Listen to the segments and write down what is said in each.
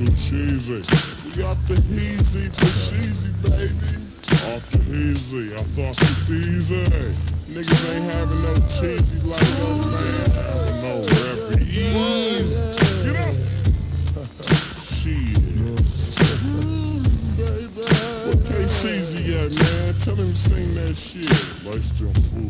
too cheesy. We got the heezy, for sheezy, baby. Off the heezy, I thought too easy. Niggas ain't having no cheesy like us, man. Having no ease. Get up. Shit. Mm, Where KCZ at, man? Tell him to sing that shit. Like them fools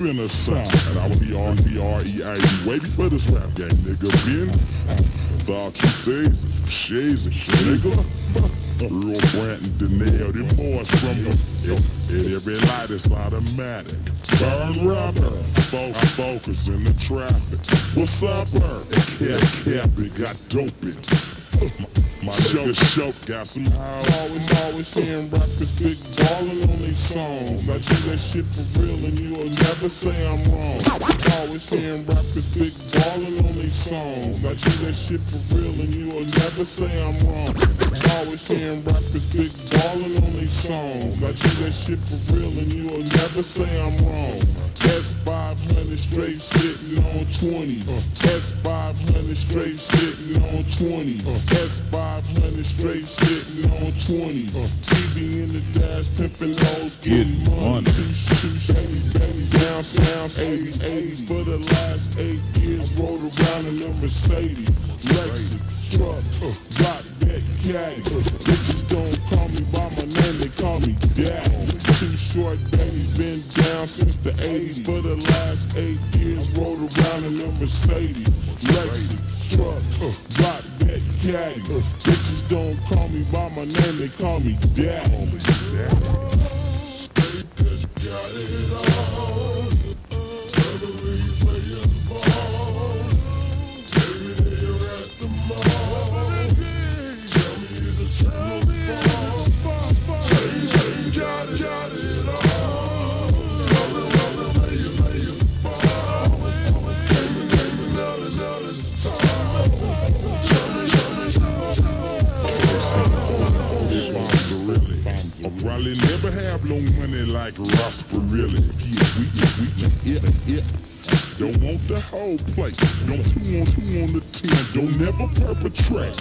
Been a sign. I was the R-B-R-E-I-E. Way before this rap game, nigga. Been thought you days, shades and nigga. Real Branton, Danielle, them boys from the and every light is automatic. Burn rubber, focus, focus in the traffic. What's up, her? Cap, cap, it got dope it. My nigga show got some house. Always, always hearing rappers big ballin' on these songs. I do that shit for real and you'll never say I'm wrong. Always hearing rappers big ballin' on these songs. I do that shit for real and you'll never say I'm wrong. Always hearing rappers big ballin' on these songs. I do that shit for real and you'll never say I'm wrong. S500 straight sitting on 20s. S500 straight sitting on 20s. S500 straight sitting on 20s. TV in the dash, pimping hoes, getting money. Two, two, shady, baby, down, down, 80s, 80s. For the last eight years, rode around in a Mercedes. Lexus, truck, rock that caddy. Bitches don't call me by my name, they call me daddy. Short, baby, been down since the 80s. For the last eight years, rode around in a Mercedes. Lexus, truck, uh, rock that caddy. Uh, bitches don't call me by my name, they call me daddy. Got it all. Like Rosparelli. Yeah, we get we get it, it. Don't want the whole plate. Don't two on two on the ten. Don't never perpetrate.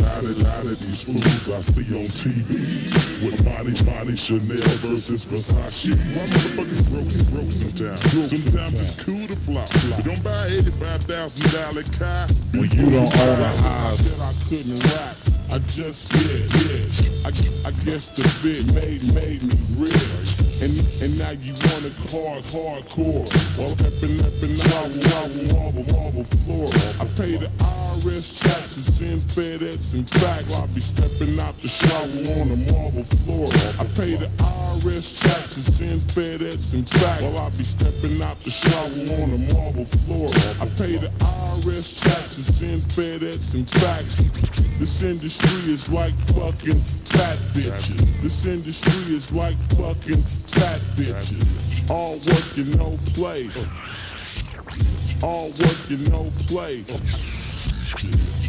Lot of lot of these fools I see on TV. With Bonnie, Bonnie, Chanel versus Versace. My motherfuckers broke, it's broke sometimes. Sometimes it's cool to flop. But don't buy eighty-five thousand dollar car. When you don't own a house. Said I couldn't rap. I just did, yeah. I, I guess the bit made made me rich. And and now you wanna hard hardcore. Peppin' wobble floor. I pay the IRS taxes in FedEx and fax. I be stepping out the shower on the marble floor. I pay the IRS taxes in FedEx and fax. While I be stepping out the shower on the marble floor. I pay the IRS taxes in FedEx and fax. This industry is like fucking fat bitches. This industry is like fucking fat bitches. All work and no play. All work and no play.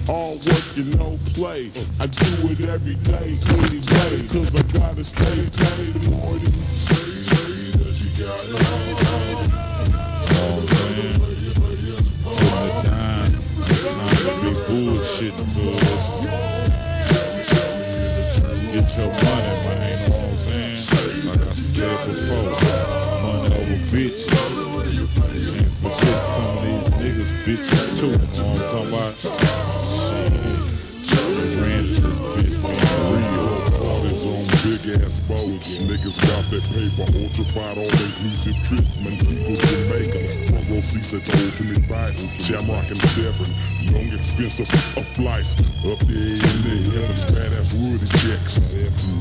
All work and no play. I do it every day, any day. Cause You know what I'm saying? Like I said before, money over bitches. And forget some of these niggas bitches too. You know what I'm talking about? Shit. Ran this bitch, man. Real. All his own big ass These niggas got that paper, ultra-fied all inclusive treatment. People Jamaica, front row seats at the ultimate bites. Shamrock and Severn, long expensive of flights. Up there in the heavens, badass woody checks.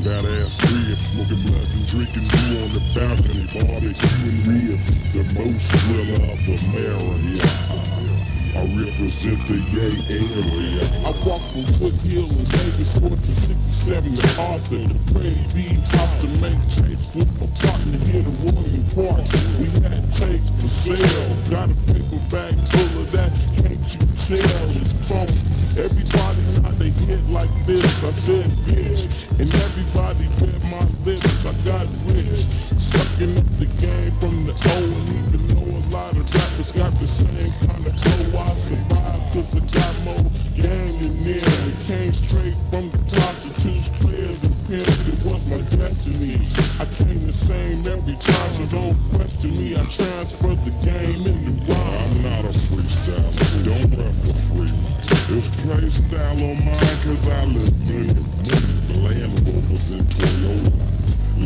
Badass crib, smoking blunts and drinking beer on the balcony. Barbecue and ribs, the most thriller of the area. I represent the yay area. I walk from Woodhill and Vegas Court to 67 to Arthur to Freddie B. House to make tapes with my partner here to William Park. We had tapes for sale. Got a paper bag full of that. Can't you tell? It's funky. Everybody nod they hit like this. I said bitch. And everybody read my lips. I got rich. Sucking up the game from the O and even though a lot of rappers got the same kind of flow. I survived cause I got more gang in there. It came on mine cause I live in it. Land Rovers and Toyota.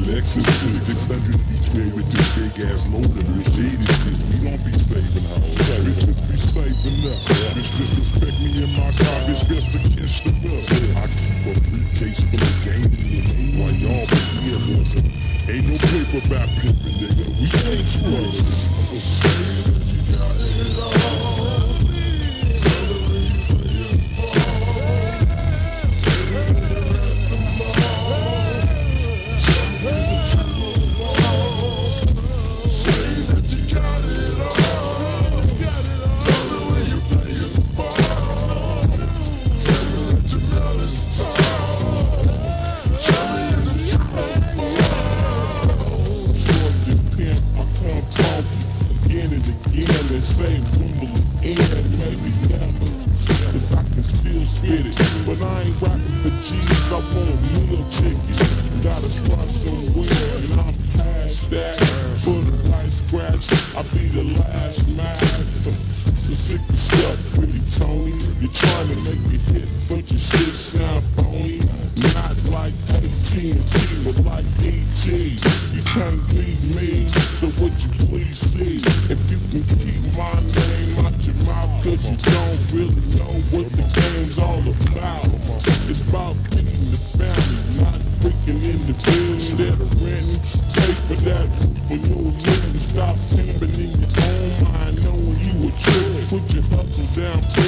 Lexus 600 each way with this big ass motor. This shady shit, we don't be saving hoes. Bitches be saving up. Bitch disrespect me in my car, bitch tickets Gotta start somewhere and I'm past that For the right scratch, I'll be the last man So sick of stuff, pretty Tony You're trying to make me hit, but your shit sounds phony Not like AT&T, but like ET You can't beat me, so would you please see If you can keep my name out your mouth Cause you don't really know what the game's all about It's about feeding the family, down.